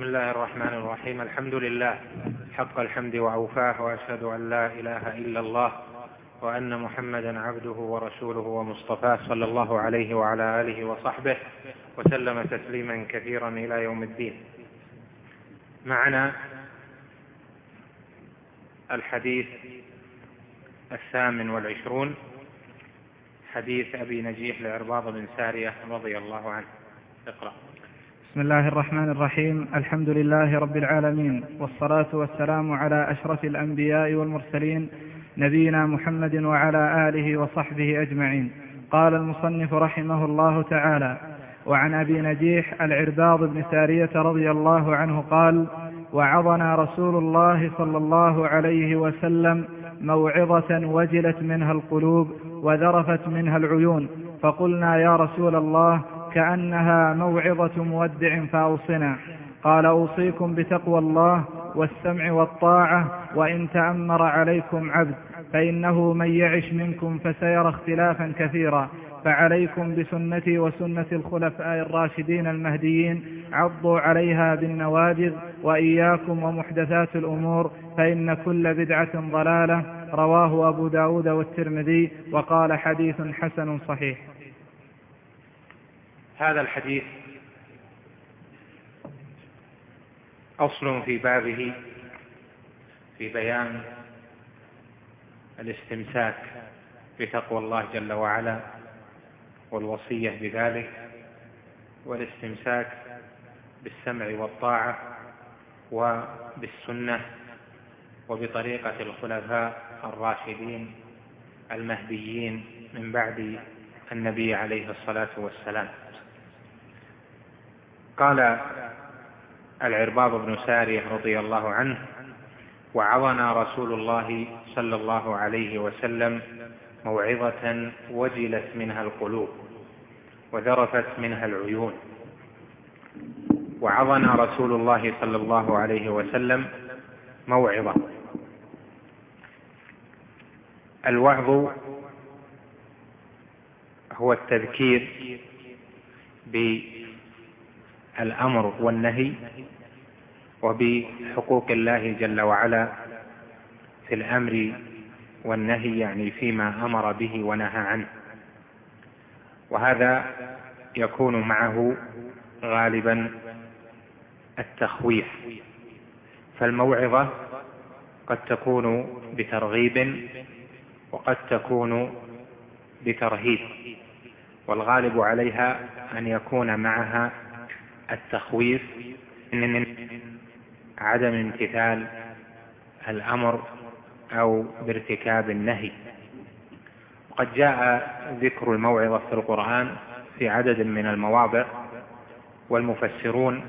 بسم الله الرحمن الرحيم. الحمد لله. حق الحمد وأوفاه وأشهد أن لا إله إلا الله وأن محمدا عبده ورسوله ومصطفاه صلى الله عليه وعلى آله وصحبه وسلم تسليما كثيرا إلى يوم الدين. معنا الحديث الثامن والعشرون حديث أبي نجيح لعرباض بن سارية رضي الله عنه. اقرأ. بسم الله الرحمن الرحيم. الحمد لله رب العالمين. والصلاة والسلام على أشرف الأنبياء والمرسلين نبينا محمد وعلى آله وصحبه أجمعين. قال المصنف رحمه الله تعالى وعن أبي نجيح العرباض بن سارية رضي الله عنه قال وعظنا رسول الله صلى الله عليه وسلم موعظة وجلت منها القلوب وذرفت منها العيون. فقلنا يا رسول الله كأنها موعظة مودع فأوصنا. قال أوصيكم بتقوى الله والسمع والطاعة وإن تأمر عليكم عبد فإنه من يعش منكم فسيرى اختلافا كثيرا. فعليكم بسنتي وسنة الخلفاء الراشدين المهديين عضوا عليها بالنواجذ وإياكم ومحدثات الأمور فإن كل بدعة ضلالة. رواه أبو داود والترمذي وقال حديث حسن صحيح. هذا الحديث أصل في بابه في بيان الاستمساك بتقوى الله جل وعلا والوصية بذلك والاستمساك بالسمع والطاعة وبالسنة وبطريقة الخلفاء الراشدين المهديين من بعد النبي عليه الصلاة والسلام. قال العرباض بن سارية رضي الله عنه وعظنا رسول الله صلى الله عليه وسلم موعظة وجلت منها القلوب وذرفت منها العيون. وعظنا رسول الله صلى الله عليه وسلم موعظة. الوعظ هو التذكير بالأمر والنهي وبحقوق الله جل وعلا في الأمر والنهي يعني فيما أمر به ونهى عنه. وهذا يكون معه غالبا التخويف. فالموعظة قد تكون بترغيب وقد تكون بترهيب والغالب عليها أن يكون معها التخويف من عدم امتثال الأمر أو بارتكاب النهي. وقد جاء ذكر الموعظة في القرآن في عدد من المواضع والمفسرون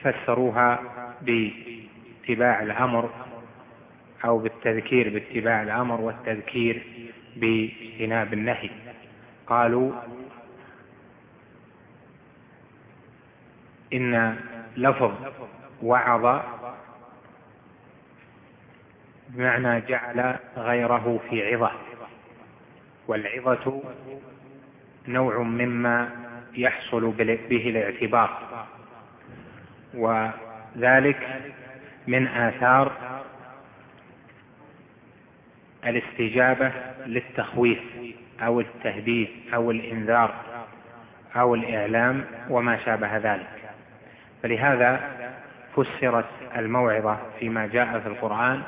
فسروها باتباع الأمر أو بالتذكير باتباع الأمر والتذكير باجتناب النهي. قالوا إن لفظ وعظ بمعنى جعل غيره في عظة والعظة نوع مما يحصل به الاعتبار وذلك من آثار الاستجابة للتخويف أو التهديد أو الإنذار أو الإعلام وما شابه ذلك. فلهذا فسرت الموعظة فيما جاء في القرآن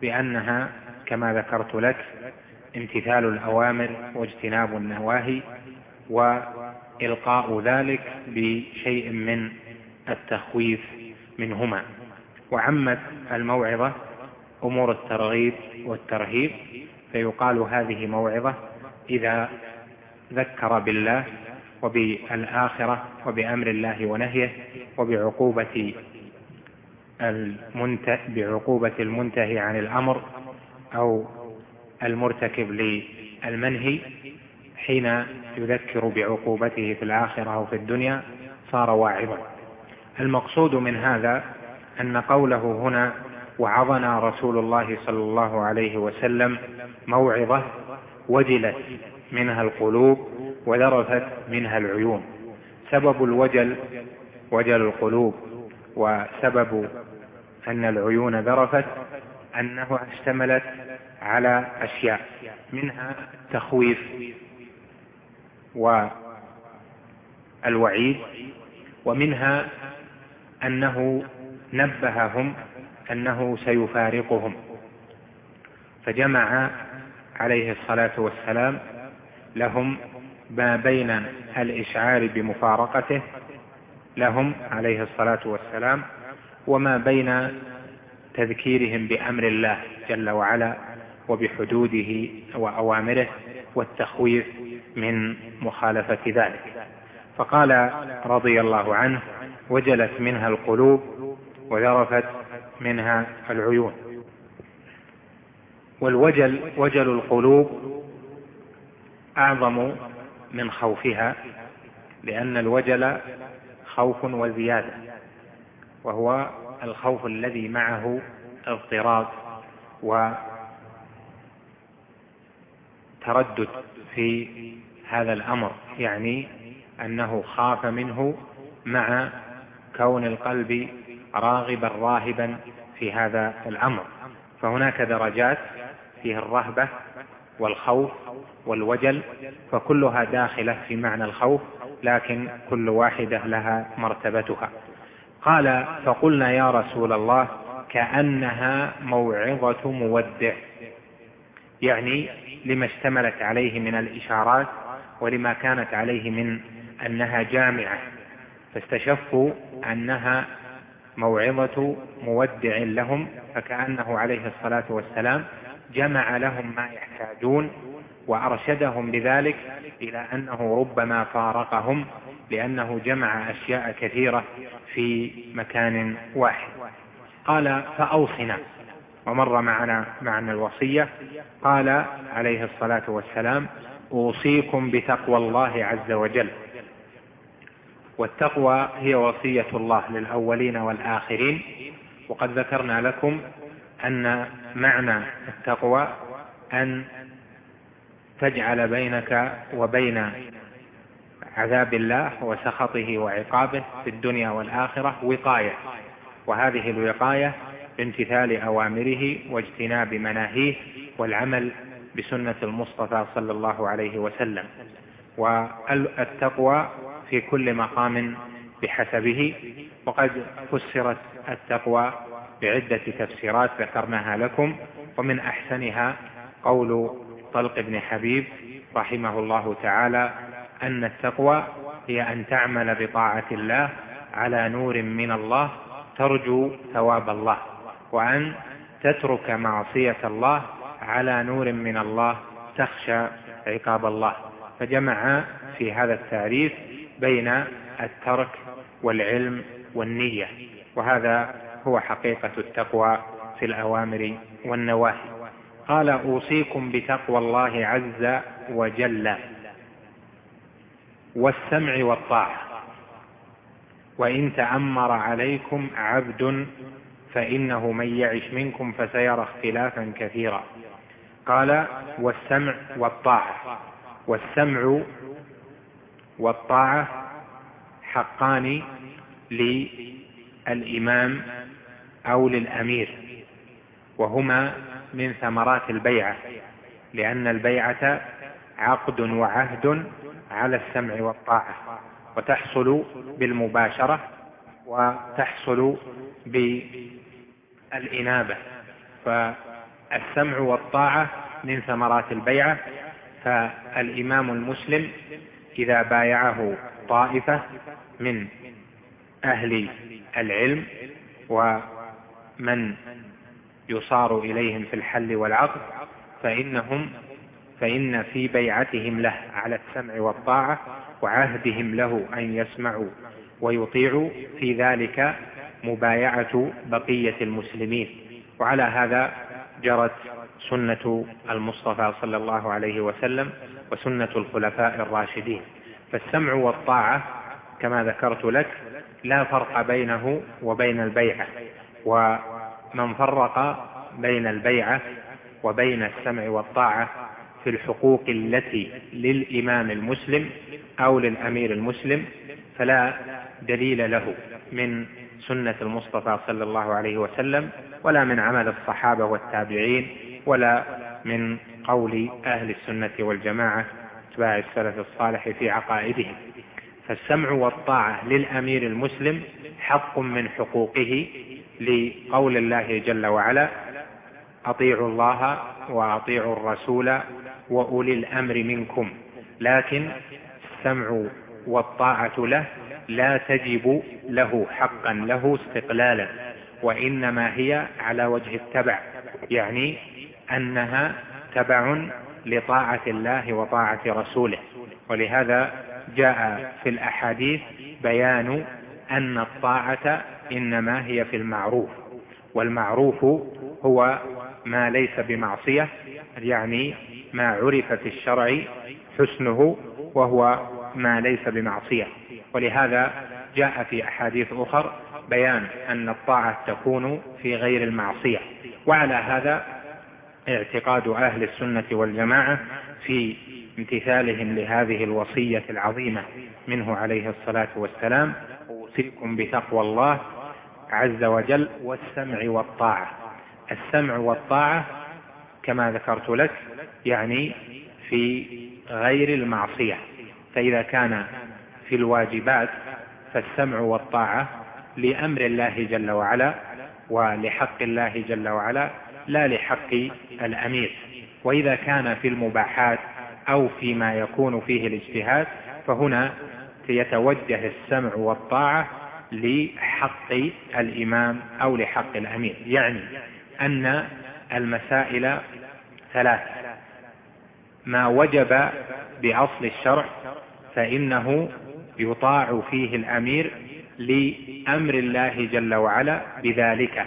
بأنها كما ذكرت لك امتثال الأوامر واجتناب النواهي وإلقاء ذلك بشيء من التخويف منهما. وعمت الموعظة أمور الترغيب والترهيب فيقال هذه موعظة إذا ذكر بالله وبالآخرة وبأمر الله ونهيه وبعقوبة المنته بعقوبة المنتهي عن الأمر أو المرتكب للمنهي حين يذكر بعقوبته في الآخرة في الدنيا صار واعظا. المقصود من هذا أن قوله هنا وعظنا رسول الله صلى الله عليه وسلم موعظة وجلت منها القلوب وذرفت منها العيون. سبب الوجل وجل القلوب وسبب أن العيون ذرفت أنه اشتملت على أشياء منها التخويف والوعيد ومنها أنه نبههم أنه سيفارقهم. فجمع عليه الصلاة والسلام لهم ما بين الإشعار بمفارقته لهم عليه الصلاة والسلام وما بين تذكيرهم بأمر الله جل وعلا وبحدوده وأوامره والتخويف من مخالفة ذلك. فقال رضي الله عنه وجلت منها القلوب وذرفت منها العيون. والوجل وجل القلوب أعظم من خوفها لأن الوجل خوف وزيادة وهو الخوف الذي معه اضطراب وتردد في هذا الأمر يعني أنه خاف منه مع كون القلب راغبا راهبا في هذا الأمر. فهناك درجات فيه الرهبة والخوف والوجل فكلها داخلة في معنى الخوف لكن كل واحدة لها مرتبتها. قال فقلنا يا رسول الله كأنها موعظة مودع. يعني لما اشتملت عليه من الإشارات ولما كانت عليه من أنها جامعة. فاستشفوا أنها موعظة مودع لهم فكأنه عليه الصلاة والسلام جمع لهم ما يحتاجون وأرشدهم بذلك إلى أنه ربما فارقهم لأنه جمع أشياء كثيرة في مكان واحد. قال فأوصنا. ومر معنا معنى الوصية. قال عليه الصلاة والسلام أوصيكم بتقوى الله عز وجل. والتقوى هي وصية الله للأولين والآخرين. وقد ذكرنا لكم أن معنى التقوى أن تجعل بينك وبين عذاب الله وسخطه وعقابه في الدنيا والآخرة وقاية. وهذه الوقاية بامتثال أوامره واجتناب مناهيه والعمل بسنة المصطفى صلى الله عليه وسلم. والتقوى في كل مقام بحسبه. وقد فسرت التقوى بعدة تفسيرات ذكرناها لكم ومن أحسنها قول طلق بن حبيب رحمه الله تعالى أن التقوى هي أن تعمل بطاعة الله على نور من الله ترجو ثواب الله وأن تترك معصية الله على نور من الله تخشى عقاب الله. فجمع في هذا التعريف بين الترك والعلم والنية وهذا هو حقيقة التقوى في الأوامر والنواهي. قال أوصيكم بتقوى الله عز وجل والسمع والطاعة. وإن تأمر عليكم عبد فإنه من يعش منكم فسيرى اختلافا كثيرا. قال والسمع والطاعة. والسمع والطاعة حقان للإمام أو للأمير وهما من ثمرات البيعة لأن البيعة عقد وعهد على السمع والطاعة وتحصل بالمباشرة وتحصل بالإنابة. فالسمع والطاعة من ثمرات البيعة فالإمام المسلم إذا بايعه طائفة من أهل العلم ومن يصار إليهم في الحل والعقد فإنهم فإن في بيعتهم له على السمع والطاعة وعهدهم له أن يسمعوا ويطيعوا في ذلك مبايعة بقية المسلمين. وعلى هذا جرت سنة المصطفى صلى الله عليه وسلم وسنة الخلفاء الراشدين. فالسمع والطاعة كما ذكرت لك لا فرق بينه وبين البيعة. ومن فرق بين البيعة وبين السمع والطاعة في الحقوق التي للإمام المسلم أو للأمير المسلم فلا دليل له من سنة المصطفى صلى الله عليه وسلم ولا من عمل الصحابة والتابعين ولا من قول أهل السنة والجماعة اتباع السلف الصالح في عقائدهم. فالسمع والطاعة للأمير المسلم حق من حقوقه لقول الله جل وعلا أطيعوا الله وأطيعوا الرسول وأولي الأمر منكم لكن السمع والطاعة له لا تجب له حقا له استقلالا وإنما هي على وجه التبع يعني أنها تبع لطاعة الله وطاعة رسوله. ولهذا جاء في الأحاديث بيان أن الطاعة إنما هي في المعروف والمعروف هو ما ليس بمعصية يعني ما عرف في الشرع حسنه وهو ما ليس بمعصية. ولهذا جاء في أحاديث أخر بيان أن الطاعة تكون في غير المعصية. وعلى هذا اعتقاد أهل السنة والجماعة في امتثالهم لهذه الوصية العظيمة منه عليه الصلاة والسلام أوصيكم بتقوى الله عز وجل والسمع والطاعة. السمع والطاعة كما ذكرت لك يعني في غير المعصية. فإذا كان في الواجبات فالسمع والطاعة لأمر الله جل وعلا ولحق الله جل وعلا لا لحق الأمير. وإذا كان في المباحات أو فيما يكون فيه الاجتهاد فهنا يتوجه السمع والطاعة لحق الإمام أو لحق الأمير. يعني أن المسائل ثلاث ما وجب بأصل الشرع فإنه يطاع فيه الأمير لأمر الله جل وعلا بذلك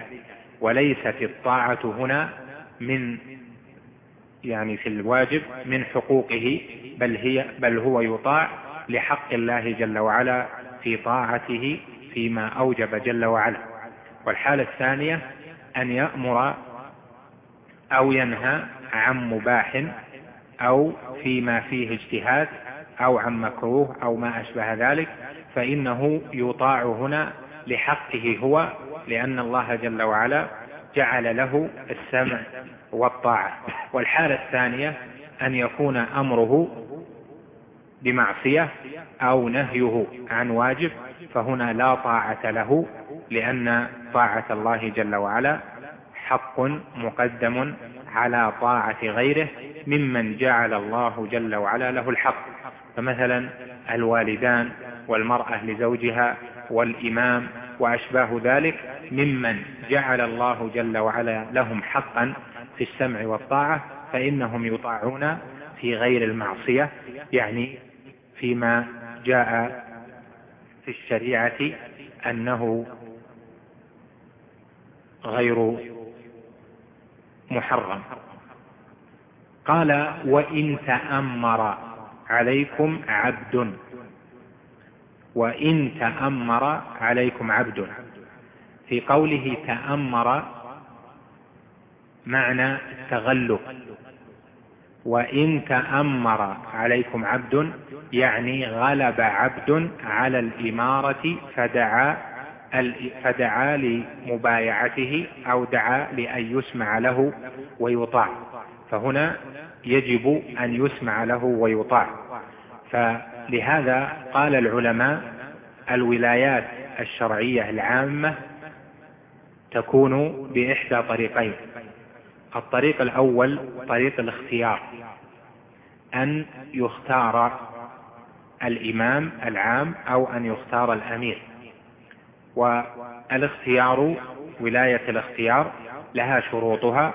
وليست الطاعة هنا من يعني في الواجب من حقوقه بل هي بل هو يطاع لحق الله جل وعلا في طاعته فيما أوجب جل وعلا. والحالة الثانية أن يأمر أو ينهى عن مباح أو فيما فيه اجتهاد أو عن مكروه أو ما أشبه ذلك فإنه يطاع هنا لحقه هو لأن الله جل وعلا جعل له السمع والطاعة. والحالة الثانية أن يكون أمره بمعصية أو نهيه عن واجب فهنا لا طاعة له لأن طاعة الله جل وعلا حق مقدم على طاعة غيره ممن جعل الله جل وعلا له الحق. فمثلا الوالدان والمرأة لزوجها والإمام وأشباه ذلك ممن جعل الله جل وعلا لهم حقا في السمع والطاعة فإنهم يطاعون في غير المعصية يعني فيما جاء في الشريعة أنه غير محرم. قال وإن تأمر عليكم عبد. وإن تأمر عليكم عبد. في قوله تأمر معنى التغلب وإن تأمر عليكم عبد يعني غلب عبد على الإمارة فدعا فدعا لمبايعته أو دعا لأن يسمع له ويطاع. فهنا يجب أن يسمع له ويطاع. فلهذا قال العلماء الولايات الشرعية العامة تكون بإحدى طريقين. الطريق الأول طريق الاختيار أن يختار الإمام العام أو أن يختار الأمير. والاختيار ولاية الاختيار لها شروطها.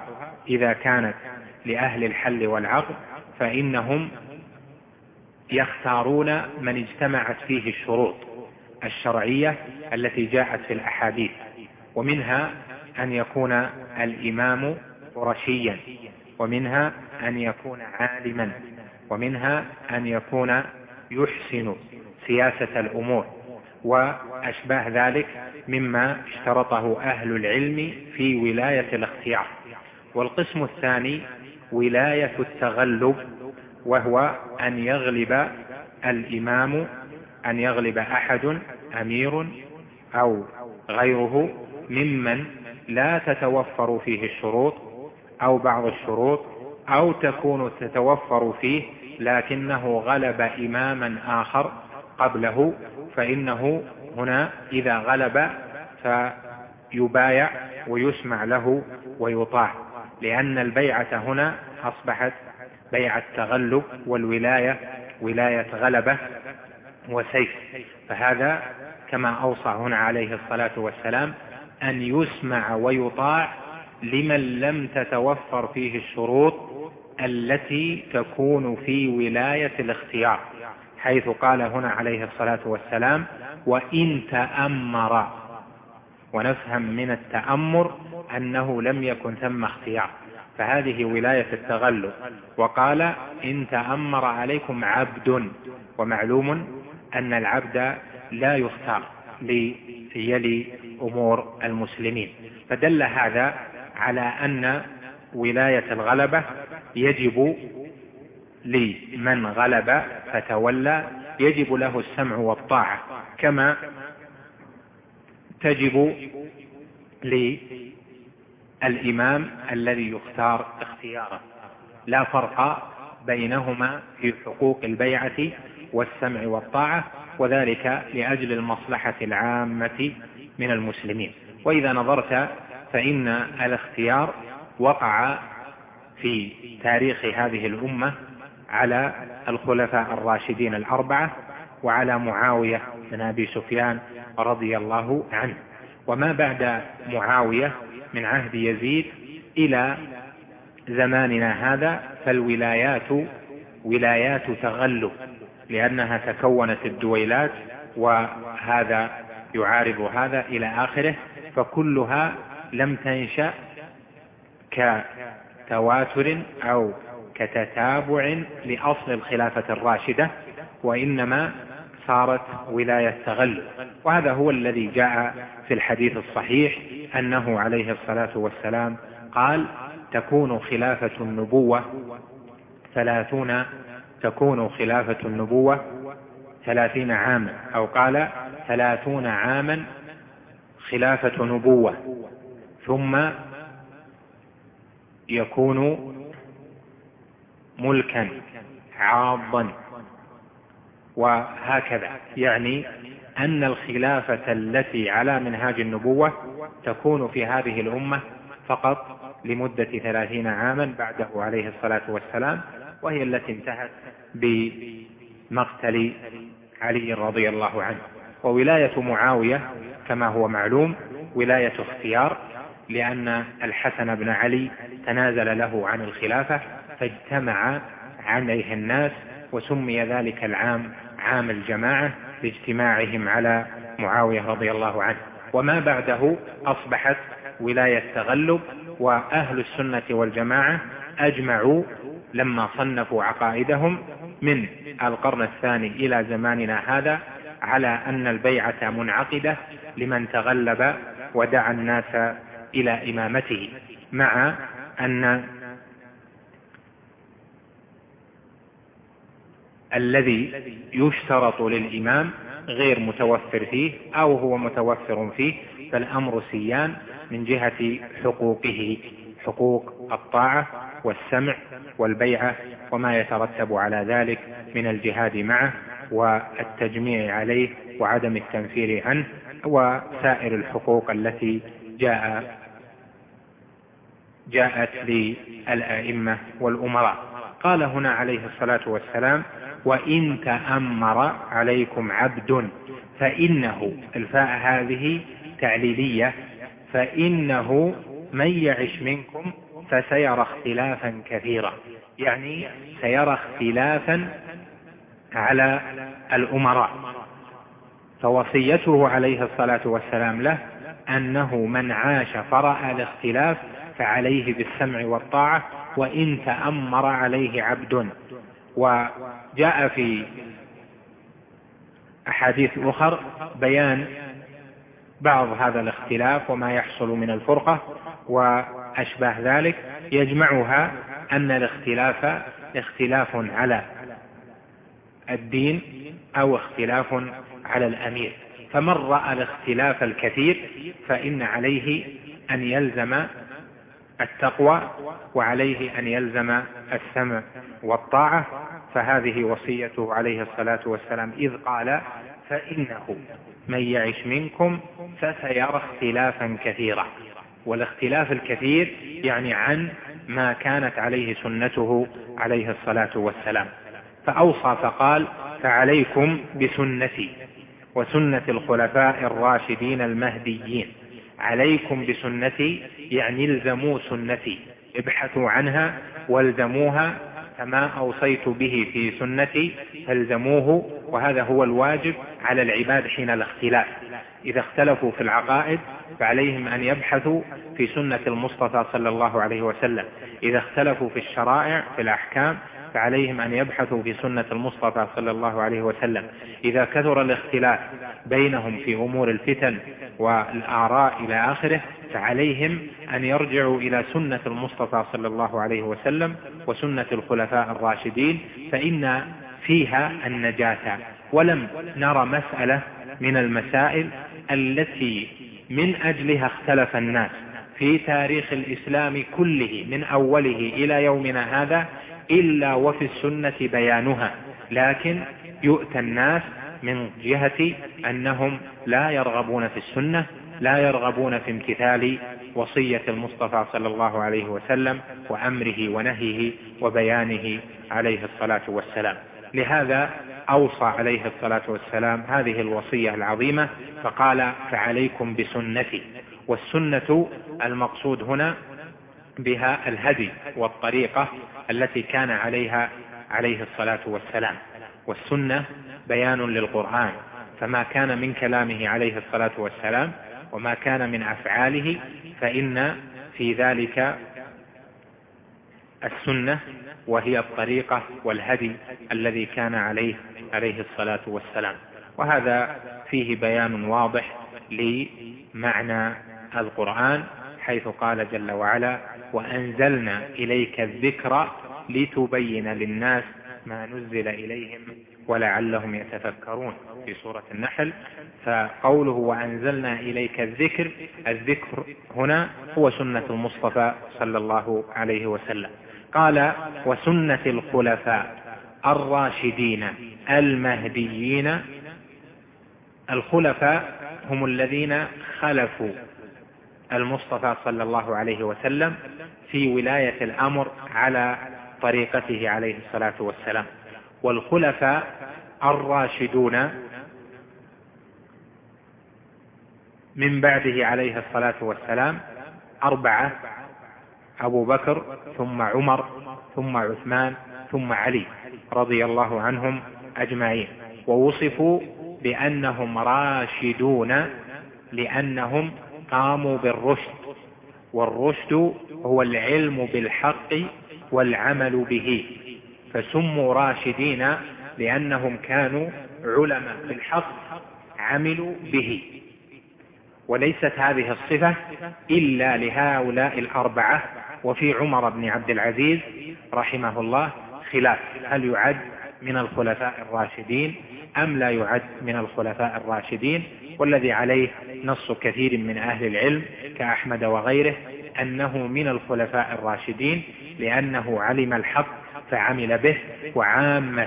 إذا كانت لأهل الحل والعقد فإنهم يختارون من اجتمعت فيه الشروط الشرعية التي جاءت في الأحاديث. ومنها أن يكون الإمام قرشيا ومنها أن يكون عالما ومنها أن يكون يحسن سياسة الأمور وأشباه ذلك مما اشترطه أهل العلم في ولاية الاختيار. والقسم الثاني ولاية التغلب وهو أن يغلب الإمام أن يغلب أحد أمير أو غيره ممن لا تتوفر فيه الشروط أو بعض الشروط أو تكون تتوفر فيه لكنه غلب إماما آخر قبله فإنه هنا إذا غلب فيبايع ويسمع له ويطاع. لأن البيعة هنا أصبحت بيعة تغلب والولاية ولاية غلبة وسيف. فهذا كما أوصى هنا عليه الصلاة والسلام أن يسمع ويطاع لمن لم تتوفر فيه الشروط التي تكون في ولاية الاختيار حيث قال هنا عليه الصلاة والسلام وإن تأمر ونفهم من التأمر أنه لم يكن ثم اختيار. فهذه ولاية التغلب. وقال إن تأمر عليكم عبد ومعلوم أن العبد لا يختار ليلي أمور المسلمين. فدل هذا على أن ولاية الغلبة يجب لمن غلب فتولى يجب له السمع والطاعة كما تجب للإمام الذي يختار اختياره. لا فرق بينهما في حقوق البيعة والسمع والطاعة وذلك لأجل المصلحة العامة من المسلمين. وإذا نظرت فإن الاختيار وقع في تاريخ هذه الأمة على الخلفاء الراشدين الأربعة وعلى معاوية بن أبي سفيان رضي الله عنه. وما بعد معاوية من عهد يزيد إلى زماننا هذا فالولايات ولايات تغلب لأنها تكونت الدويلات وهذا يعارض هذا إلى آخره فكلها لم تنشأ كتواتر أو كتتابع لأصل الخلافة الراشدة وإنما صارت ولاية تغلب وهذا هو الذي جاء في الحديث الصحيح أنه عليه الصلاة والسلام قال تكون خلافة النبوة ثلاثون تكون خلافة النبوة ثلاثين عاما. أو قال ثلاثون عاما خلافة نبوة. ثم يكون ملكا عاضا. وهكذا. يعني أن الخلافة التي على منهاج النبوة تكون في هذه الأمة فقط لمدة ثلاثين عاما بعده عليه الصلاة والسلام وهي التي انتهت بمقتل علي رضي الله عنه. وولاية معاوية كما هو معلوم ولاية اختيار لأن الحسن بن علي تنازل له عن الخلافة فاجتمع عليه الناس وسمي ذلك العام عام الجماعة لاجتماعهم على معاوية رضي الله عنه. وما بعده أصبحت ولاية تغلب وأهل السنة والجماعة أجمعوا لما صنفوا عقائدهم من القرن الثاني إلى زماننا هذا على أن البيعة منعقدة لمن تغلب ودعا الناس إلى إمامته مع أن الذي يشترط للإمام غير متوفر فيه أو هو متوفر فيه فالأمر سيان من جهة حقوقه حقوق الطاعة والسمع والبيعة وما يترتب على ذلك من الجهاد معه والتجميع عليه وعدم التنفير عنه وسائر الحقوق التي جاء جاءت للأئمة والأمراء. قال هنا عليه الصلاة والسلام وإن تأمر عليكم عبد فإنه الفاء هذه تعليلية فإنه من يعش منكم فسيرى اختلافا كثيرا. يعني سيرى اختلافا على الأمراء. فوصيته عليه الصلاة والسلام له أنه من عاش فرأى الاختلاف فعليه بالسمع والطاعة وإن تأمر عليه عبد. وجاء في أحاديث أخر بيان بعض هذا الاختلاف وما يحصل من الفرقة وأشباه ذلك. يجمعها أن الاختلاف اختلاف على الدين أو اختلاف على الأمير. فمن رأى الاختلاف الكثير فإن عليه أن يلزم التقوى وعليه أن يلزم السمع والطاعة فهذه وصيته عليه الصلاة والسلام. إذ قال فإنه من يعش منكم فسيرى اختلافا كثيرا. والاختلاف الكثير يعني عن ما كانت عليه سنته عليه الصلاة والسلام. فأوصى فقال فعليكم بسنتي وسنة الخلفاء الراشدين المهديين. عليكم بسنتي يعني الزموا سنتي ابحثوا عنها والزموها فما أوصيت به في سنتي فالزموه وهذا هو الواجب على العباد حين الاختلاف. إذا اختلفوا في العقائد فعليهم أن يبحثوا في سنة المصطفى صلى الله عليه وسلم. إذا اختلفوا في الشرائع في الأحكام فعليهم أن يبحثوا في سنة المصطفى صلى الله عليه وسلم. إذا كثر الاختلاف بينهم في أمور الفتن والآراء إلى آخره فعليهم أن يرجعوا إلى سنة المصطفى صلى الله عليه وسلم وسنة الخلفاء الراشدين فإن فيها النجاة. ولم نرى مسألة من المسائل التي من أجلها اختلف الناس في تاريخ الإسلام كله من أوله إلى يومنا هذا إلا وفي السنة بيانها لكن يؤتى الناس من جهة أنهم لا يرغبون في السنة لا يرغبون في امتثال وصية المصطفى صلى الله عليه وسلم وأمره ونهيه وبيانه عليه الصلاة والسلام. لهذا أوصى عليه الصلاة والسلام هذه الوصية العظيمة فقال فعليكم بسنتي. والسنة المقصود هنا بها الهدي والطريقة التي كان عليها عليه الصلاة والسلام. والسنة بيان للقرآن فما كان من كلامه عليه الصلاة والسلام وما كان من أفعاله فإن في ذلك السنة وهي الطريقة والهدي الذي كان عليه عليه الصلاة والسلام. وهذا فيه بيان واضح لمعنى القرآن حيث قال جل وعلا وأنزلنا إليك الذكر لتبين للناس ما نزل إليهم ولعلهم يتفكرون. في سورة النحل. فقوله وأنزلنا إليك الذكر الذكر هنا هو سنة المصطفى صلى الله عليه وسلم. قال وسنة الخلفاء الراشدين المهديين. الخلفاء هم الذين خلفوا المصطفى صلى الله عليه وسلم في ولاية الأمر على طريقته عليه الصلاة والسلام. والخلفاء الراشدون من بعده عليه الصلاة والسلام أربعة أبو بكر ثم عمر ثم عثمان ثم علي رضي الله عنهم أجمعين. ووصفوا بأنهم راشدون لأنهم قاموا بالرشد والرشد هو العلم بالحق والعمل به. فسموا راشدين لأنهم كانوا علماء بالحق عملوا به. وليست هذه الصفة إلا لهؤلاء الأربعة وفي عمر بن عبد العزيز رحمه الله خلاف. هل يعد من الخلفاء الراشدين أم لا يعد من الخلفاء الراشدين؟ والذي عليه نص كثير من أهل العلم كأحمد وغيره أنه من الخلفاء الراشدين لأنه علم الحق فعمل به وعامة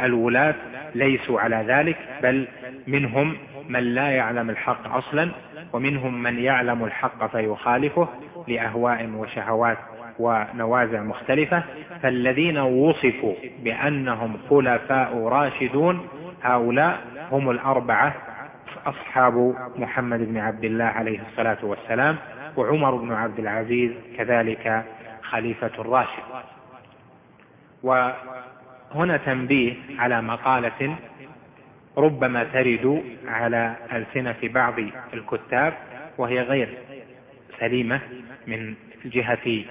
الولاة ليسوا على ذلك بل منهم من لا يعلم الحق أصلا ومنهم من يعلم الحق فيخالفه لأهواء وشهوات ونوازع مختلفة فالذين وصفوا بأنهم خلفاء راشدون هؤلاء هم الأربعة أصحاب محمد بن عبد الله عليه الصلاة والسلام وعمر بن عبد العزيز كذلك خليفة الراشد. وهنا تنبيه على مقالة ربما ترد على ألسنة بعض الكتاب وهي غير سليمة من جهة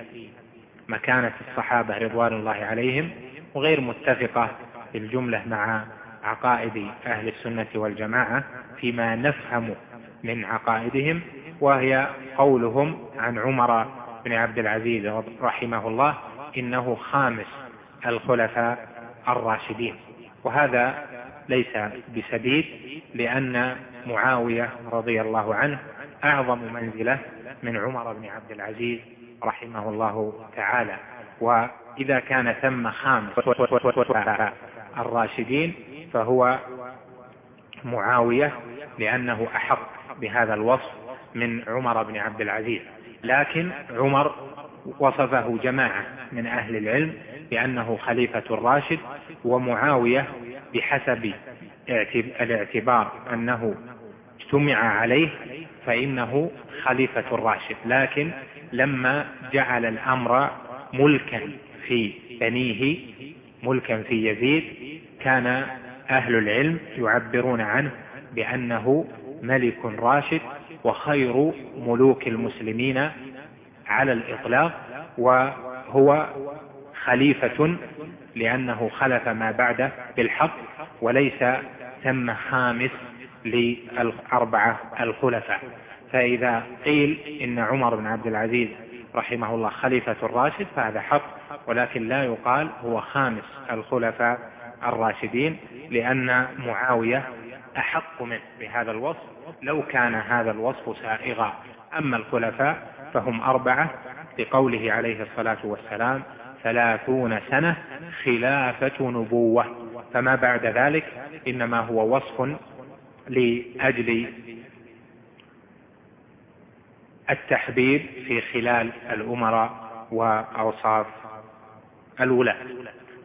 مكانة الصحابة رضوان الله عليهم وغير متفقة في الجملة مع عقائد أهل السنة والجماعة فيما نفهم من عقائدهم وهي قولهم عن عمر بن عبد العزيز رحمه الله إنه خامس الخلفاء الراشدين. وهذا ليس بسديد لأن معاوية رضي الله عنه أعظم منزلة من عمر بن عبد العزيز رحمه الله تعالى. وإذا كان ثم خامس الراشدين فهو معاوية لأنه أحق بهذا الوصف من عمر بن عبد العزيز. لكن عمر وصفه جماعة من أهل العلم بأنه خليفة الراشد ومعاوية بحسب الاعتبار أنه اجتمع عليه فإنه خليفة الراشد. لكن لما جعل الأمر ملكا في بنيه ملكا في يزيد كان أهل العلم يعبرون عنه بأنه ملك راشد وخير ملوك المسلمين على الإطلاق وهو خليفة لأنه خلف ما بعده بالحق وليس ثم خامس للأربعة الخلفاء. فإذا قيل إن عمر بن عبد العزيز رحمه الله خليفة الراشد فهذا حق ولكن لا يقال هو خامس الخلفاء الراشدين لأن معاوية أحق منه بهذا الوصف لو كان هذا الوصف سائغا. أما الخلفاء فهم أربعة لقوله عليه الصلاة والسلام ثلاثون سنة خلافة نبوة. فما بعد ذلك إنما هو وصف لأجل التحبيب في خلال الأمراء وأوصاف الولاة.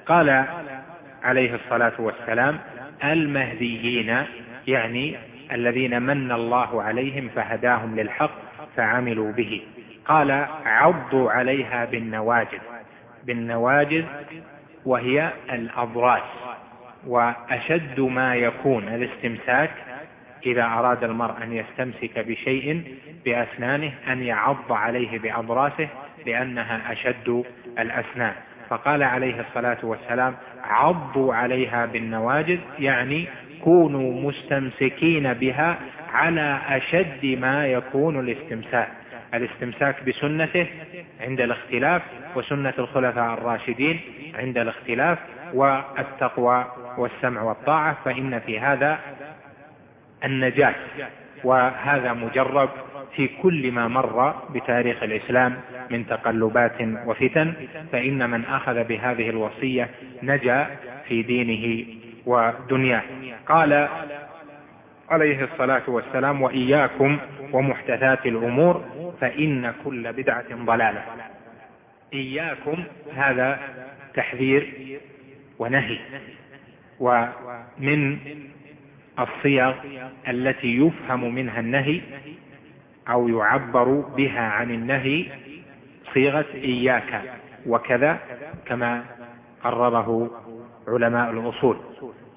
قال عليه الصلاة والسلام المهديين يعني الذين من الله عليهم فهداهم للحق فعملوا به. قال عضوا عليها بالنواجذ. بالنواجذ وهي الأضراس وأشد ما يكون الاستمساك إذا أراد المرء أن يستمسك بشيء بأسنانه أن يعض عليه بأضراسه لأنها أشد الأسنان. فقال عليه الصلاة والسلام عضوا عليها بالنواجذ يعني كونوا مستمسكين بها على أشد ما يكون الاستمساك. الاستمساك بسنته عند الاختلاف وسنة الخلفاء الراشدين عند الاختلاف والتقوى والسمع والطاعة فإن في هذا النجاة. وهذا مجرب في كل ما مر بتاريخ الإسلام من تقلبات وفتن فإن من أخذ بهذه الوصية نجا في دينه ودنياه. قال عليه الصلاة والسلام وإياكم ومحدثات الأمور فإن كل بدعة ضلالة. إياكم هذا تحذير ونهي. ومن الصيغ التي يفهم منها النهي أو يعبر بها عن النهي صيغة إياك وكذا كما قرره علماء الأصول.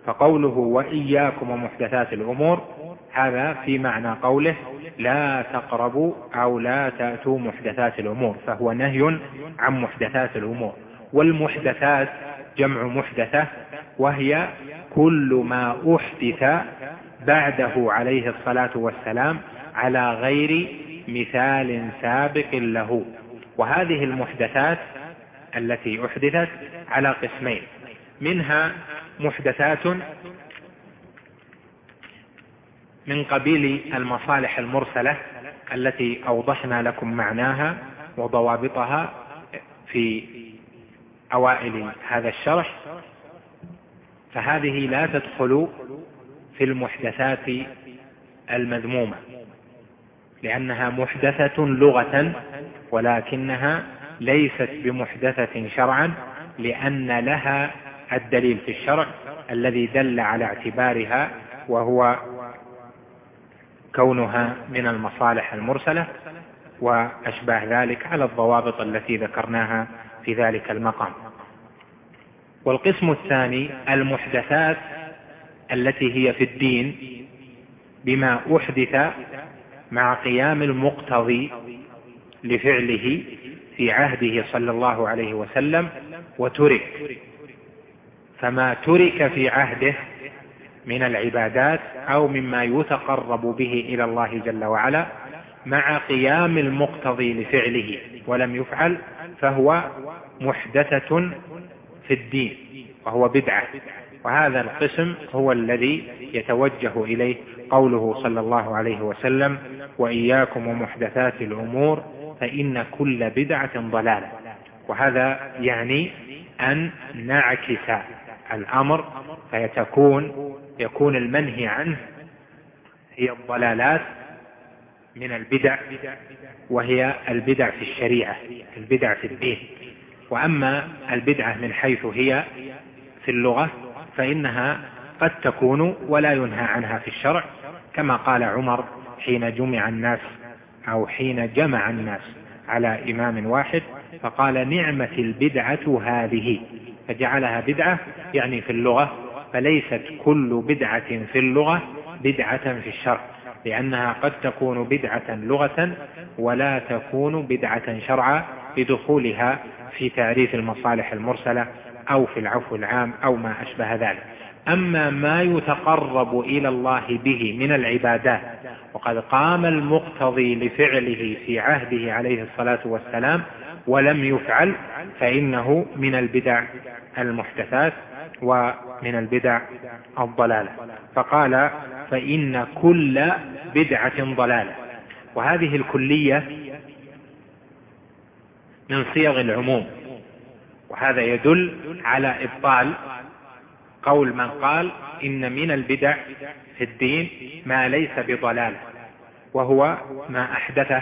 فقوله وإياكم ومحدثات الأمور هذا في معنى قوله لا تقربوا أو لا تأتوا محدثات الأمور فهو نهي عن محدثات الأمور. والمحدثات جمع محدثة وهي كل ما أحدث بعده عليه الصلاة والسلام على غير مثال سابق له. وهذه المحدثات التي أحدثت على قسمين. منها محدثات من قبيل المصالح المرسلة التي أوضحنا لكم معناها وضوابطها في أوائل هذا الشرح. فهذه لا تدخل في المحدثات المذمومة لأنها محدثة لغة ولكنها ليست بمحدثة شرعا لأن لها الدليل في الشرع الذي دل على اعتبارها وهو كونها من المصالح المرسلة وأشباه ذلك على الضوابط التي ذكرناها في ذلك المقام. والقسم الثاني المحدثات التي هي في الدين بما أحدث مع قيام المقتضي لفعله في عهده صلى الله عليه وسلم وترك. فما ترك في عهده من العبادات أو مما يتقرب به إلى الله جل وعلا مع قيام المقتضي لفعله ولم يفعل فهو محدثة في الدين وهو بدعة. وهذا القسم هو الذي يتوجه إليه قوله صلى الله عليه وسلم وإياكم ومحدثات الأمور فإن كل بدعة ضلالة. وهذا يعني أن نعكس الأمر فيتكون يكون المنهي عنه هي الضلالات من البدع وهي البدع في الشريعة البدع في الدين. وأما البدعة من حيث هي في اللغة فإنها قد تكون ولا ينهى عنها في الشرع كما قال عمر حين جمع الناس أو حين جمع الناس على إمام واحد فقال نعمة البدعة هذه. فجعلها بدعة يعني في اللغة فليست كل بدعة في اللغة بدعة في الشرع لأنها قد تكون بدعة لغة ولا تكون بدعة شرعا بدخولها في تعريف المصالح المرسلة أو في العفو العام أو ما أشبه ذلك. أما ما يتقرب إلى الله به من العبادات وقد قام المقتضي لفعله في عهده عليه الصلاة والسلام ولم يفعل فإنه من البدع المحدثات ومن البدع الضلالة. فقال فإن كل بدعة ضلالة. وهذه الكلية من صيغ العموم وهذا يدل على إبطال قول من قال إن من البدع في الدين ما ليس بضلالة وهو ما أحدثه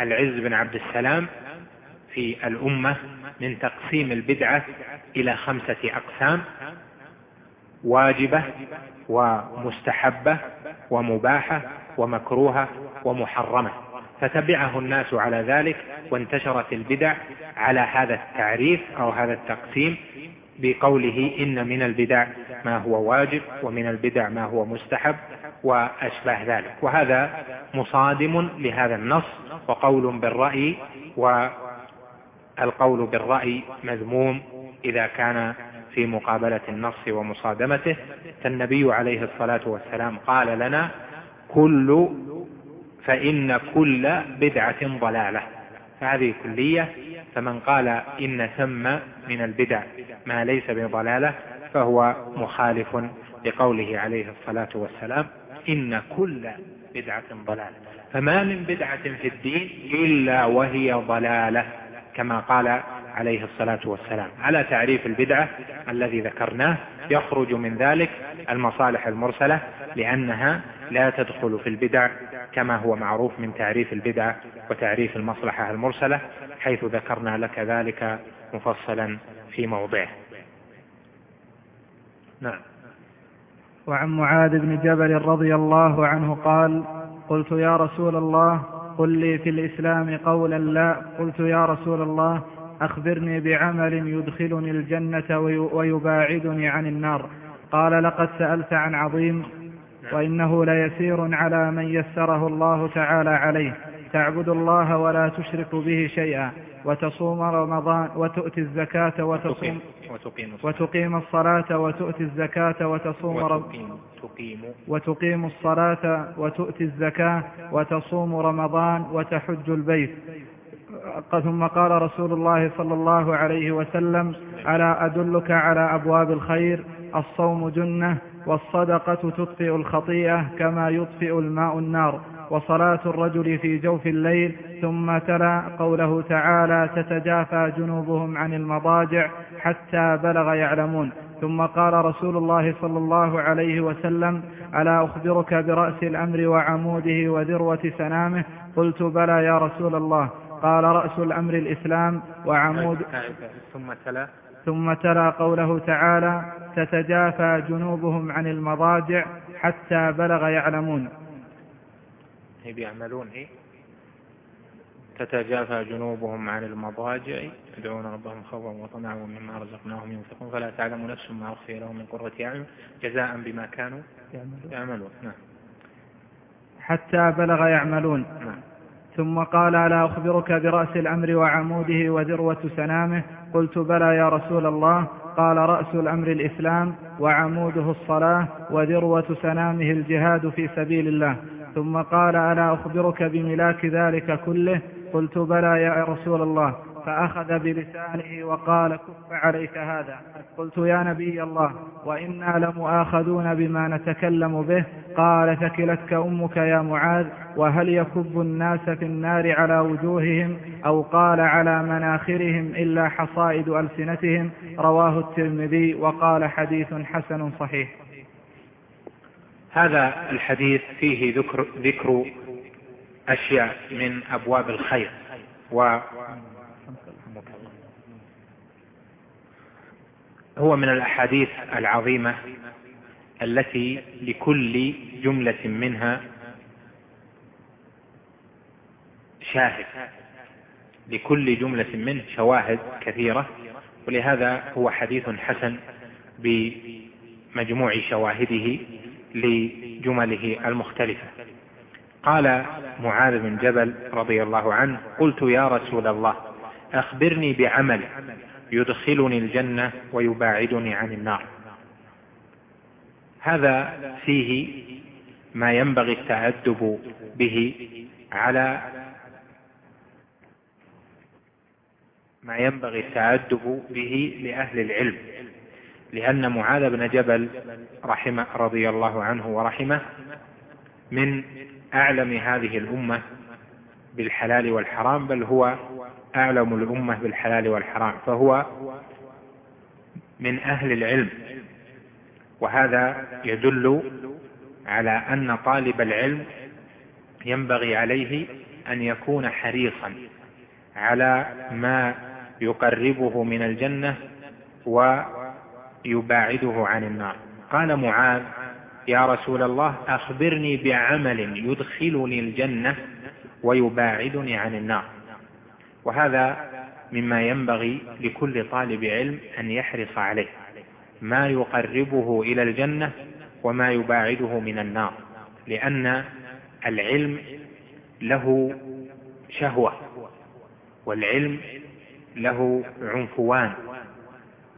العز بن عبد السلام في الأمة من تقسيم البدعة إلى خمسة أقسام واجبة ومستحبة ومباحة ومكروهة ومحرمة. فتبعه الناس على ذلك وانتشرت البدع على هذا التعريف أو هذا التقسيم بقوله إن من البدع ما هو واجب ومن البدع ما هو مستحب وأشباه ذلك. وهذا مصادم لهذا النص وقول بالرأي والقول بالرأي مذموم إذا كان في مقابلة النص ومصادمته. فالنبي عليه الصلاة والسلام قال لنا كل فإن كل بدعة ضلالة. فهذه كلية فمن قال إن ثم من البدع ما ليس بضلالة فهو مخالف لقوله عليه الصلاة والسلام إن كل بدعة ضلالة. فما من بدعة في الدين إلا وهي ضلالة كما قال عليه الصلاة والسلام. على تعريف البدعة الذي ذكرناه يخرج من ذلك المصالح المرسلة لأنها لا تدخل في البدع كما هو معروف من تعريف البدعة وتعريف المصلحة المرسلة حيث ذكرنا لك ذلك مفصلا في موضعه. نعم. وعن معاذ بن جبل رضي الله عنه قال قلت يا رسول الله قل لي في الإسلام قولا لا. قلت يا رسول الله أخبرني بعمل يدخلني الجنة ويباعدني عن النار. قال لقد سألت عن عظيم وإنه ليسير على من يسره الله تعالى عليه. تعبد الله ولا تشرك به شيئا وتصوم رمضان وتؤتي الزكاة وتصوم وتقيم, وتقيم الصلاة. وتؤتي الزكاة وتصوم وتقيم, وتقيم الصلاة وتؤتي الزكاة وتصوم رمضان وتحج البيت. ثم قال رسول الله صلى الله عليه وسلم ألا أدلك على أبواب الخير؟ الصوم جنة والصدقة تطفئ الخطيئة كما يطفئ الماء النار وصلاة الرجل في جوف الليل ثم تلا قوله تعالى تتجافى جنوبهم عن المضاجع حتى بلغ يعلمون ثم قال رسول الله صلى الله عليه وسلم ألا أخبرك برأس الأمر وعموده وذروة سنامه؟ قلت بلى يا رسول الله قال رأس الأمر الإسلام وعمود ثم تلا. ثم تلا قوله تعالى تتجافى جنوبهم عن المضاجع حتى بلغ يعلمون. هي بيعملون هي؟ تتجافى جنوبهم عن المضاجع يدعون ربهم خوفا وطمعا ومما رزقناهم ينفقون فلا تعلم نفس ما أخفي لهم من قرة أعين جزاء بما كانوا يعملون. نعم. حتى بلغ يعملون. نعم. ثم قال ألا أخبرك برأس الأمر وعموده وذروة سنامه؟ قلت بلى يا رسول الله. قال رأس الأمر الإسلام وعموده الصلاة وذروة سنامه الجهاد في سبيل الله. ثم قال ألا أخبرك بملاك ذلك كله؟ قلت بلى يا رسول الله. فأخذ بلسانه وقال كف عليك هذا. قلت يا نبي الله وإنا لمؤاخذون بما نتكلم به. قال ثكلتك أمك يا معاذ وهل يكب الناس في النار على وجوههم أو قال على مناخرهم إلا حصائد ألسنتهم؟ رواه الترمذي وقال حديث حسن صحيح. هذا الحديث فيه ذكر, ذكر أشياء من أبواب الخير و هو من الأحاديث العظيمة التي لكل جملة منها شاهد. لكل جملة منه شواهد كثيرة ولهذا هو حديث حسن بمجموع شواهده لجمله المختلفة. قال معاذ بن جبل رضي الله عنه قلت يا رسول الله أخبرني بعمل. يدخلني الجنة ويباعدني عن النار. هذا فيه ما ينبغي التأدب به على ما ينبغي التأدب به لأهل العلم. لأن معاذ بن جبل رحمه رضي الله عنه ورحمه من أعلم هذه الأمة بالحلال والحرام بل هو أعلم الأمة بالحلال والحرام فهو من أهل العلم. وهذا يدل على أن طالب العلم ينبغي عليه أن يكون حريصا على ما يقربه من الجنة ويباعده عن النار. قال معاذ يا رسول الله أخبرني بعمل يدخلني الجنة ويباعدني عن النار. وهذا مما ينبغي لكل طالب علم أن يحرص عليه ما يقربه إلى الجنة وما يباعده من النار لأن العلم له شهوة والعلم له عنفوان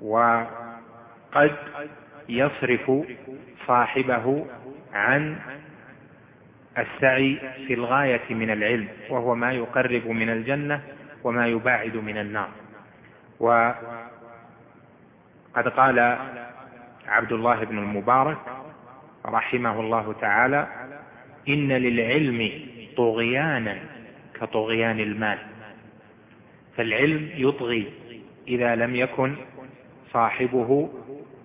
وقد يصرف صاحبه عن السعي في الغاية من العلم وهو ما يقرب من الجنة وما يباعد من النار. وقد قال عبد الله بن المبارك رحمه الله تعالى إن للعلم طغيانا كطغيان المال. فالعلم يطغي إذا لم يكن صاحبه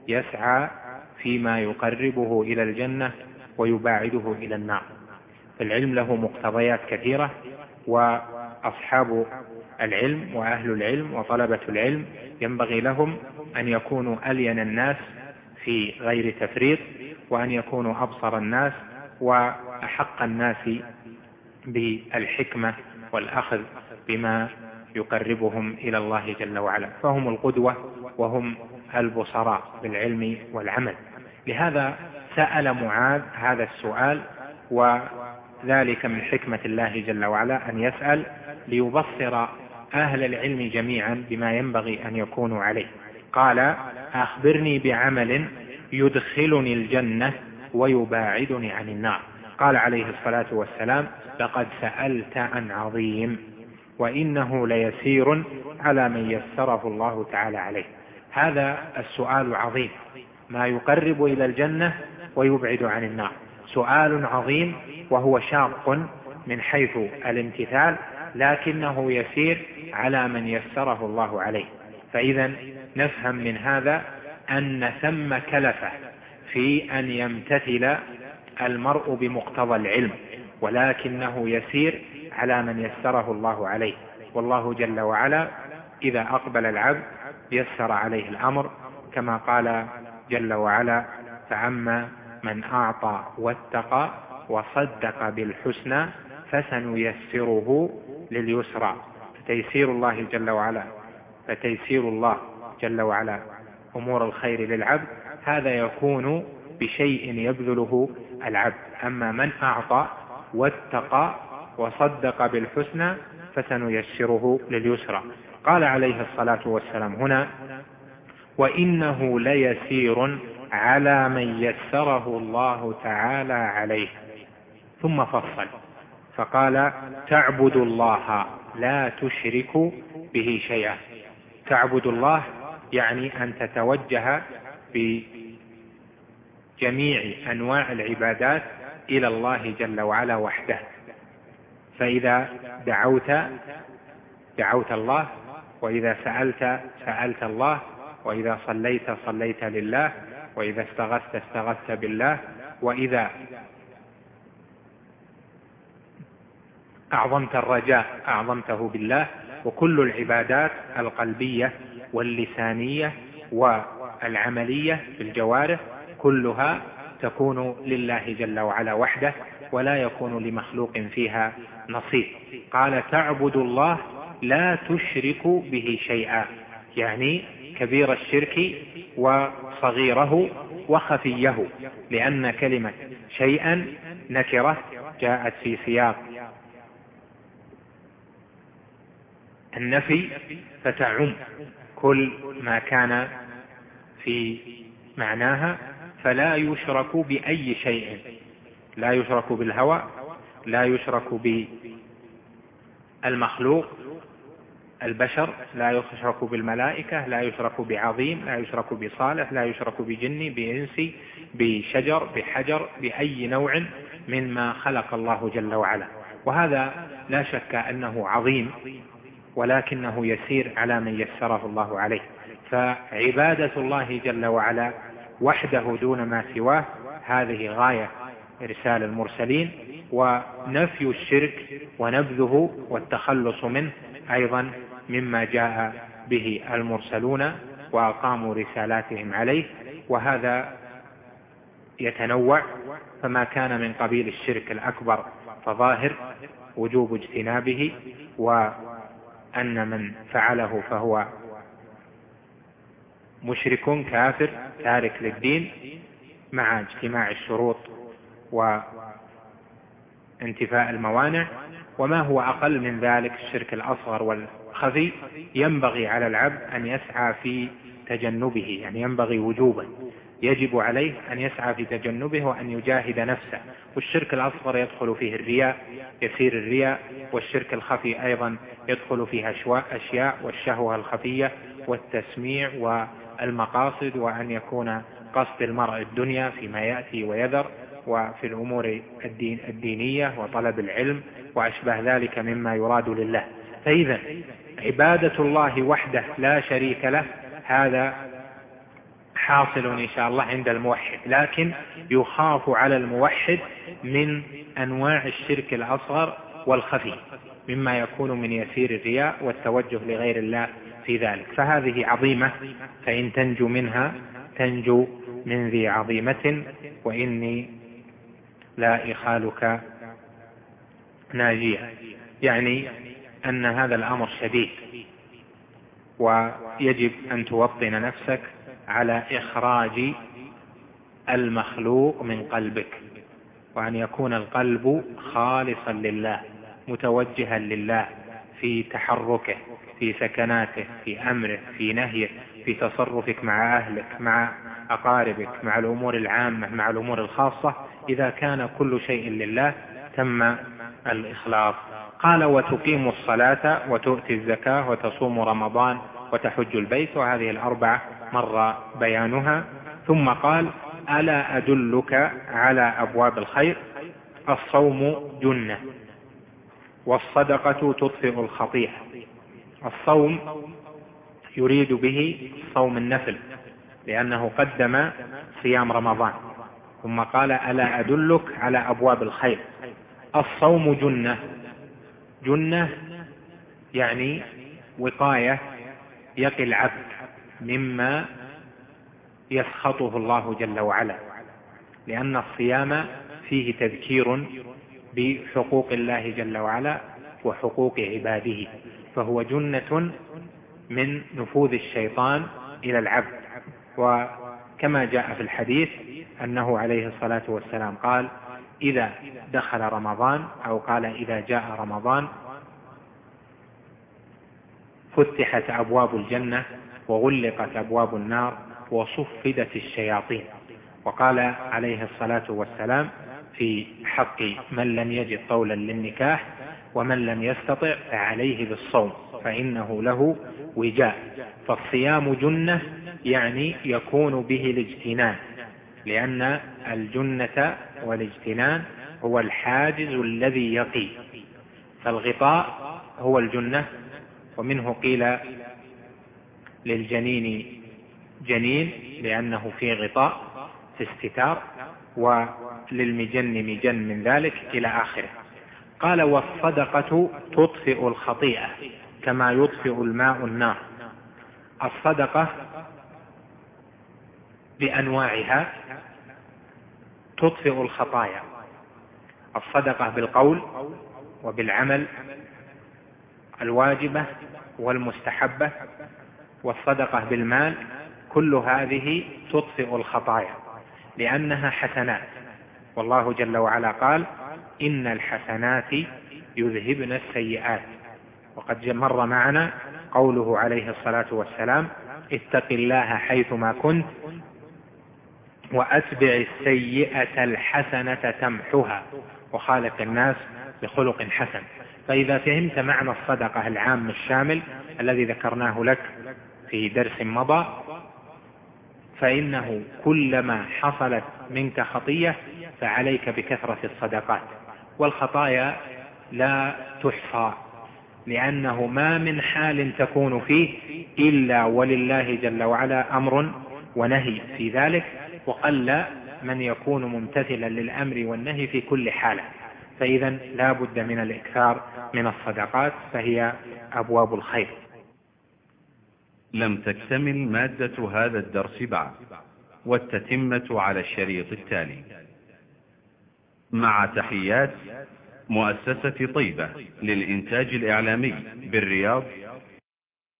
يسعى فيما يقربه إلى الجنة ويباعده إلى النار. فالعلم له مقتضيات كثيرة وأصحاب العلم وأهل العلم وطلبة العلم ينبغي لهم أن يكونوا ألين الناس في غير تفريط وأن يكونوا أبصر الناس وأحق الناس بالحكمة والأخذ بما يقربهم إلى الله جل وعلا. فهم القدوة وهم البصراء بالعلم والعمل. لهذا سأل معاذ هذا السؤال وذلك من حكمة الله جل وعلا أن يسأل ليبصر أهل العلم جميعا بما ينبغي أن يكونوا عليه. قال أخبرني بعمل يدخلني الجنة ويباعدني عن النار. قال عليه الصلاة والسلام لقد سألت عن عظيم وإنه ليسير على من يسره الله تعالى عليه. هذا السؤال عظيم. ما يقرب إلى الجنة ويبعد عن النار. سؤال عظيم وهو شاق من حيث الامتثال لكنه يسير على من يسره الله عليه. فإذا نفهم من هذا أن ثم كلفة في أن يمتثل المرء بمقتضى العلم ولكنه يسير على من يسره الله عليه. والله جل وعلا إذا أقبل العبد يسر عليه الأمر كما قال جل وعلا فعما من أعطى واتقى وصدق بالحسنى فسنيسره لليسرى فتيسير الله جل وعلا فتيسير الله جل وعلا. أمور الخير للعبد هذا يكون بشيء يبذله العبد. أما من أعطى واتقى وصدق بالحسنى فسنيسره لليسرى. قال عليه الصلاة والسلام هنا وإنه ليسير على من يسره الله تعالى عليه. ثم فصل. فقال تعبد الله لا تشرك به شيئا. تعبد الله يعني أن تتوجه بجميع أنواع العبادات إلى الله جل وعلا وحده. فإذا دعوت دعوت الله وإذا سألت سألت الله وإذا صليت صليت لله وإذا استغثت استغثت بالله وإذا أعظمت الرجاء أعظمته بالله وكل العبادات القلبية واللسانية والعملية بالجوارح كلها تكون لله جل وعلا وحده ولا يكون لمخلوق فيها نصيب. قال تعبد الله لا تشرك به شيئا. يعني كبير الشرك وصغيره وخفيه لأن كلمة شيئا نكرة جاءت في سياق النفي فتعم. كل ما كان في معناها فلا يشرك بأي شيء. لا يشرك بالهوى لا يشرك بالمخلوق. البشر لا يشرك بالملائكة لا يشرك بعظيم لا يشرك بصالح لا يشرك بجني بإنسي بشجر بحجر بأي نوع مما خلق الله جل وعلا. وهذا لا شك أنه عظيم. ولكنه يسير على من يسره الله عليه. فعبادة الله جل وعلا وحده دون ما سواه هذه غاية إرسال المرسلين ونفي الشرك ونبذه والتخلص منه أيضا مما جاء به المرسلون وأقاموا رسالاتهم عليه. وهذا يتنوع فما كان من قبيل الشرك الأكبر فظاهر وجوب اجتنابه وأن من فعله فهو مشرك كافر تارك للدين مع اجتماع الشروط وانتفاء الموانع. وما هو أقل من ذلك الشرك الأصغر والخفي ينبغي على العبد أن يسعى في تجنبه يعني ينبغي وجوبا. يجب عليه أن يسعى في تجنبه وأن يجاهد نفسه. والشرك الأصغر يدخل فيه الرياء يسير الرياء. والشرك الخفي أيضا يدخل فيه أشياء والشهوة الخفية والتسميع والمقاصد وأن يكون قصد المرء الدنيا فيما يأتي ويذر وفي الأمور الدين الدينية وطلب العلم وأشبه ذلك مما يراد لله. فإذا عبادة الله وحده لا شريك له هذا حاصل إن شاء الله عند الموحد لكن يخاف على الموحد من أنواع الشرك الأصغر والخفي مما يكون من يسير الرياء والتوجه لغير الله في ذلك. فهذه عظيمة فإن تنجو منها تنجو من ذي عظيمة وإني لا إخالك ناجية. يعني أن هذا الأمر شديد ويجب أن توطن نفسك على إخراج المخلوق من قلبك وأن يكون القلب خالصا لله متوجها لله في تحركه في سكناته في أمره في نهيه في تصرفك مع أهلك مع أقاربك مع الأمور العامة مع الأمور الخاصة. إذا كان كل شيء لله تم الإخلاص. قال وتقيم الصلاة وتؤتي الزكاة وتصوم رمضان وتحج البيت. وهذه الأربعة مر بيانها ثم قال ألا أدلك على أبواب الخير؟ الصوم جنة والصدقة تطفئ الخطيئة. الصوم يريد به صوم النفل لأنه قدم صيام رمضان. ثم قال ألا أدلك على أبواب الخير؟ الصوم جنة. جنة يعني وقاية يقي العبد. مما يسخطه الله جل وعلا لأن الصيام فيه تذكير بحقوق الله جل وعلا وحقوق عباده فهو جنة من نفوذ الشيطان إلى العبد. وكما جاء في الحديث أنه عليه الصلاة والسلام قال إذا دخل رمضان أو قال إذا جاء رمضان فتحت أبواب الجنة وغلقت أبواب النار وصفدت الشياطين. وقال عليه الصلاة والسلام في حق من لم يجد طولا للنكاح ومن لم يستطع فعليه بالصوم فإنه له وجاء. فالصيام جنة يعني يكون به الاجتنان لأن الجنة والاجتنان هو الحاجز الذي يقي. فالغطاء هو الجنة ومنه قيل للجنين جنين لأنه في غطاء في استتار وللمجن مجن من ذلك إلى آخره. قال والصدقة تطفئ الخطيئة كما يطفئ الماء النار. الصدقة بأنواعها تطفئ الخطايا. الصدقة بالقول وبالعمل الواجبة والمستحبة والصدقة بالمال كل هذه تطفئ الخطايا لأنها حسنات. والله جل وعلا قال إن الحسنات يذهبن السيئات. وقد مر معنا قوله عليه الصلاة والسلام اتق الله حيثما كنت وأتبع السيئة الحسنة تمحها. وخالق الناس بخلق حسن. فإذا فهمت معنى الصدقة العام الشامل الذي ذكرناه لك في درس مضى فإنه كلما حصلت منك خطية فعليك بكثرة الصدقات. والخطايا لا تحصى لأنه ما من حال تكون فيه إلا ولله جل وعلا أمر ونهي في ذلك وقل من يكون ممتثلا للأمر والنهي في كل حالة. فإذا لا بد من الإكثار من الصدقات فهي أبواب الخير. لم تكتمل مادة هذا الدرس بعد والتتمة على الشريط التالي. مع تحيات مؤسسة طيبة للإنتاج الإعلامي بالرياض